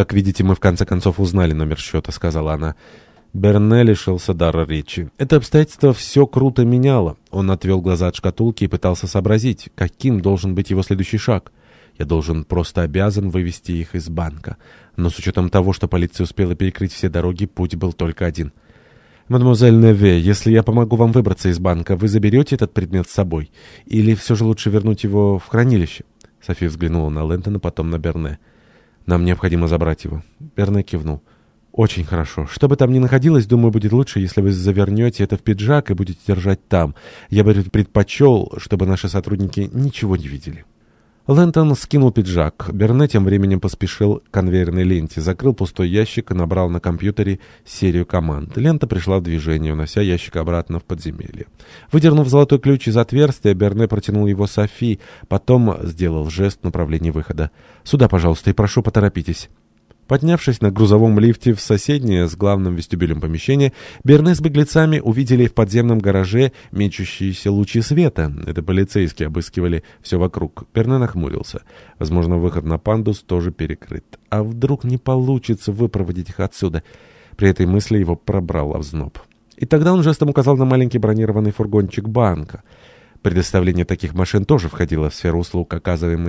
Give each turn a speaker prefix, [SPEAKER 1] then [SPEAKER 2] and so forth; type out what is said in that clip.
[SPEAKER 1] «Как видите, мы в конце концов узнали номер счета», — сказала она. Берне лишился дара речи. Это обстоятельство все круто меняло. Он отвел глаза от шкатулки и пытался сообразить, каким должен быть его следующий шаг. Я должен просто обязан вывести их из банка. Но с учетом того, что полиция успела перекрыть все дороги, путь был только один. «Мадемуазель Неве, если я помогу вам выбраться из банка, вы заберете этот предмет с собой? Или все же лучше вернуть его в хранилище?» София взглянула на Лэнтона, потом на Берне. «Нам необходимо забрать его». Берне кивнул. «Очень хорошо. Что бы там ни находилось, думаю, будет лучше, если вы завернете это в пиджак и будете держать там. Я бы предпочел, чтобы наши сотрудники ничего не видели». Лэнтон скинул пиджак. Берне тем временем поспешил к конвейерной ленте, закрыл пустой ящик и набрал на компьютере серию команд. Лента пришла в движение, унося ящик обратно в подземелье. Выдернув золотой ключ из отверстия, Берне протянул его Софи, потом сделал жест в направлении выхода. «Сюда, пожалуйста, и прошу, поторопитесь». Поднявшись на грузовом лифте в соседнее с главным вестибюлем помещение, Берне с беглецами увидели в подземном гараже мечущиеся лучи света. Это полицейские обыскивали все вокруг. Берне нахмурился. Возможно, выход на пандус тоже перекрыт. А вдруг не получится выпроводить их отсюда? При этой мысли его пробрал взноб. И тогда он жестом указал на маленький бронированный фургончик банка. Предоставление таких машин тоже входило в сферу услуг, оказываемых